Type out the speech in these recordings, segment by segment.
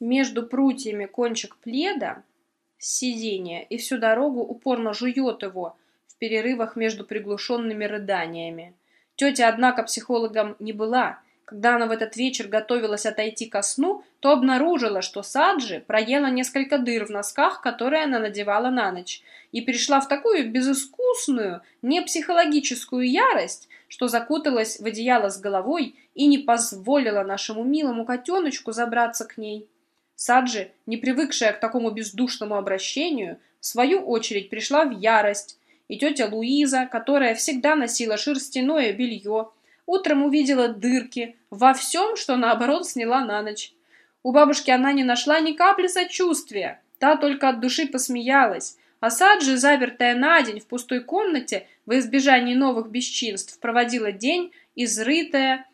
между прутьями кончик пледа с сиденья и всю дорогу упорно жует его в перерывах между приглушенными рыданиями. Тетя, однако, психологом не была. Когда она в этот вечер готовилась отойти ко сну, то обнаружила, что Саджи проела несколько дыр в носках, которые она надевала на ночь, и пришла в такую безыскусную, не психологическую ярость, что закуталась в одеяло с головой и не позволила нашему милому котеночку забраться к ней. Саджи, не привыкшая к такому бездушному обращению, в свою очередь пришла в ярость, и тетя Луиза, которая всегда носила шерстяное белье, утром увидела дырки во всем, что наоборот сняла на ночь. У бабушки она не нашла ни капли сочувствия, та только от души посмеялась, а Саджи, запертая на день в пустой комнате, во избежании новых бесчинств, проводила день, изрытая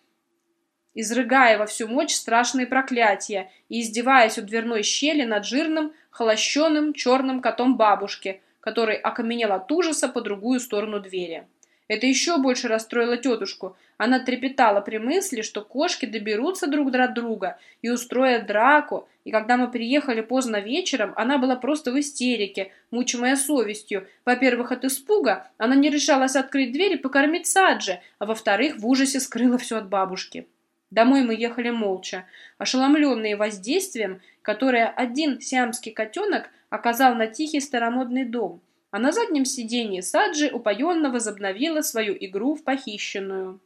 изрыгая во всю мощь страшные проклятия и издеваясь у дверной щели над жирным, холощенным черным котом бабушки, который окаменел от ужаса по другую сторону двери. Это еще больше расстроило тетушку. Она трепетала при мысли, что кошки доберутся друг до друга и устроят драку, и когда мы приехали поздно вечером, она была просто в истерике, мучимая совестью. Во-первых, от испуга она не решалась открыть дверь и покормить Саджи, а во-вторых, в ужасе скрыла все от бабушки. Домой мы ехали молча, ошеломленные воздействием, которое один сиамский котенок оказал на тихий старомодный дом, а на заднем сиденье Саджи упоенно возобновила свою игру в похищенную.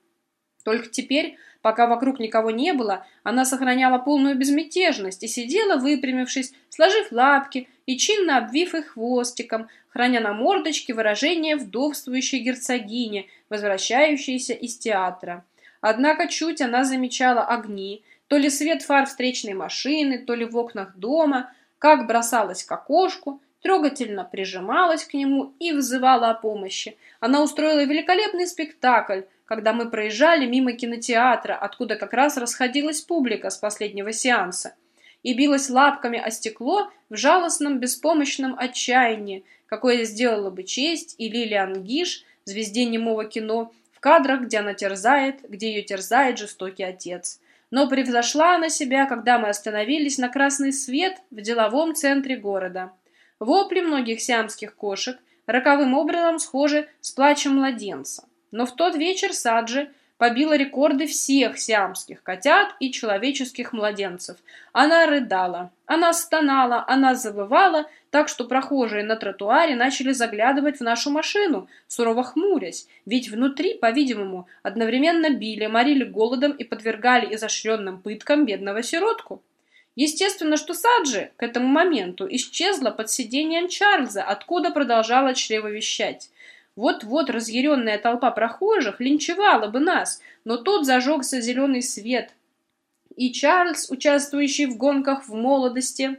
Только теперь, пока вокруг никого не было, она сохраняла полную безмятежность и сидела, выпрямившись, сложив лапки и чинно обвив их хвостиком, храня на мордочке выражение вдовствующей герцогини, возвращающейся из театра. Однако чуть она замечала огни, то ли свет фар встречной машины, то ли в окнах дома, как бросалась к окошку, трогательно прижималась к нему и взывала о помощи. Она устроила великолепный спектакль, когда мы проезжали мимо кинотеатра, откуда как раз расходилась публика с последнего сеанса, и билась лапками о стекло в жалостном беспомощном отчаянии, какое сделала бы честь и Лилиан Гиш, звезде немого кино, в кадрах, где она терзает, где ее терзает жестокий отец. Но превзошла она себя, когда мы остановились на красный свет в деловом центре города. Вопли многих сиамских кошек роковым образом схожи с плачем младенца. Но в тот вечер Саджи побила рекорды всех сиамских котят и человеческих младенцев. Она рыдала, она стонала, она завывала, так что прохожие на тротуаре начали заглядывать в нашу машину, сурово хмурясь, ведь внутри, по-видимому, одновременно били, морили голодом и подвергали изощренным пыткам бедного сиротку. Естественно, что Саджи к этому моменту исчезла под сиденьем Чарльза, откуда продолжала чревовещать. Вот-вот разъяренная толпа прохожих линчевала бы нас, но тут зажегся зеленый свет. И Чарльз, участвующий в гонках в молодости,